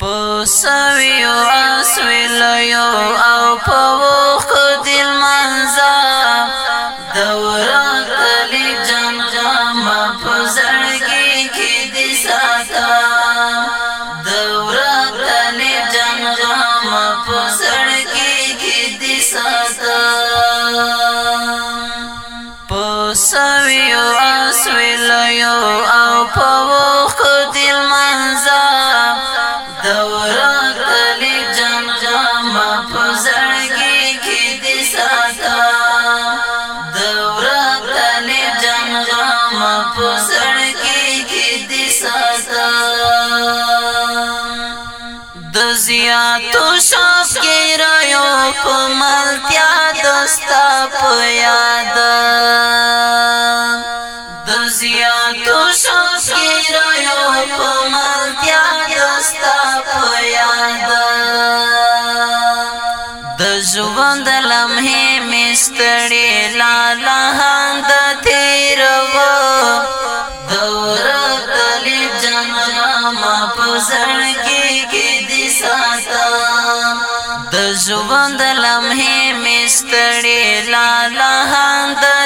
پسویو اسویلو او پوخ دل منزا دوران تلی جم جم پزړګي کې دي ساتا دوران تلی جم جم پزړګي کې دي ساتا پسویو اسویلو او پوخ دل منزا دوران تلی جام جام پزړګي کې دې ساته دوران تلی جام جام پزړګي کې دې ساته د زیاتو شاف کې را یو په ملتیا دستا په یاد د زیاتو شاف کې را یو په ستړي لالا هم د تیرو دور تلی جنما پسړ کې کې دي ساتا د ژوند لمحې مستړي لالا هم د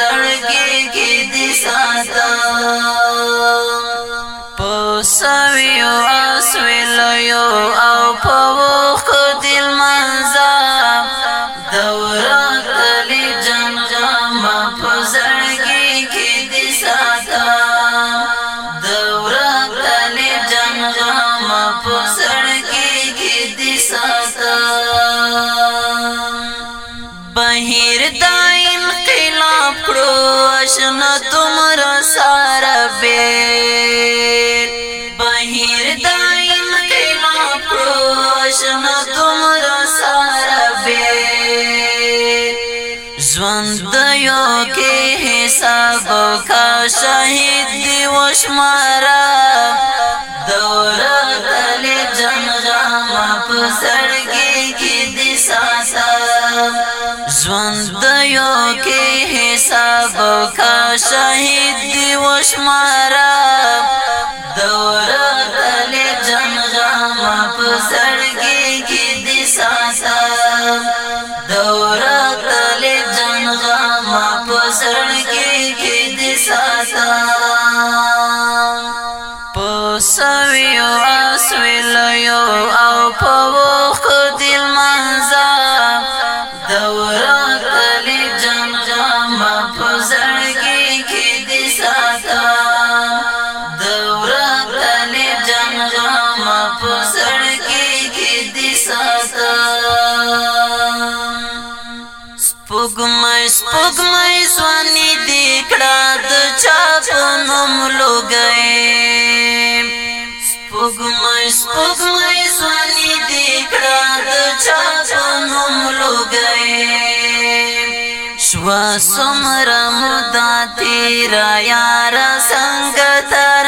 زړګي کې دې ساتم په سوي او اسوي لو او په آشنا تمرا سارا بیر بہیر دائم کنا پرو آشنا تمرا سارا بیر زوندیو کے حساب کا شہید دی وشمارا دورت علی جنغام پسڑگی کی دی ساسا زوند سبا کا شهید دی وشمارا دوره دلی جن غاما پسرگی کی دی ساسا دوره دلی جن غاما پسرگی کی دی ساسا پسویو اسویلو سپوږمۍ سپوږمۍ ځواني دې کړه د چا په نوم لوګي سپوږمۍ سپوږمۍ ځواني دې کړه د چا په نوم لوګي شوا سمرا مدا تیرا یار څنګه تر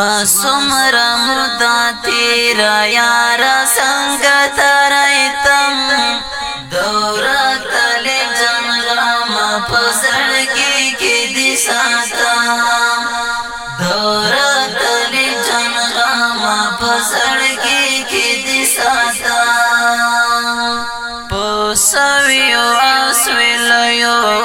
وا سمرا مردا تیرا یار سنگ ترایتم دورت علی جنغام پزړګي کې دي ساتم دورت علی جنغام پزړګي کې دي ساتم پسویو اسویلو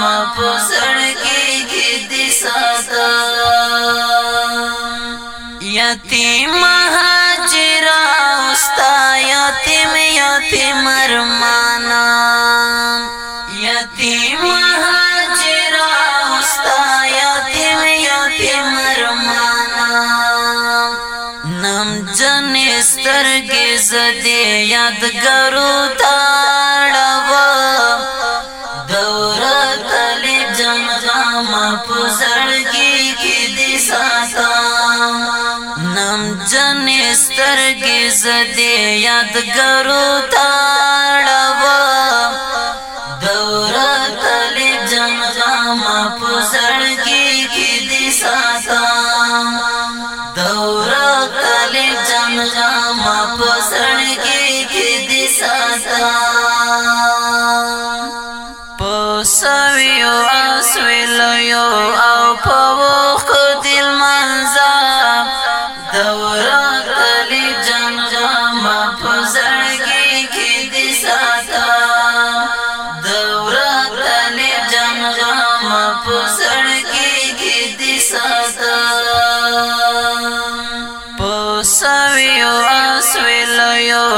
ما پسر کی کی دی ساتا یتیم حجرا استا یتیم یتیم رمانا یتیم حجرا استا یتیم یتیم رمانا نم جن سترګې زده یادګارو تاړو سترګې زدې یادګارو تاړو دوره تلې جنغام په زړګي کې دې ساتا دوره تلې جنغام په زړګي کې دې ساتا په سوي او اسوي لو او په will us will you oh,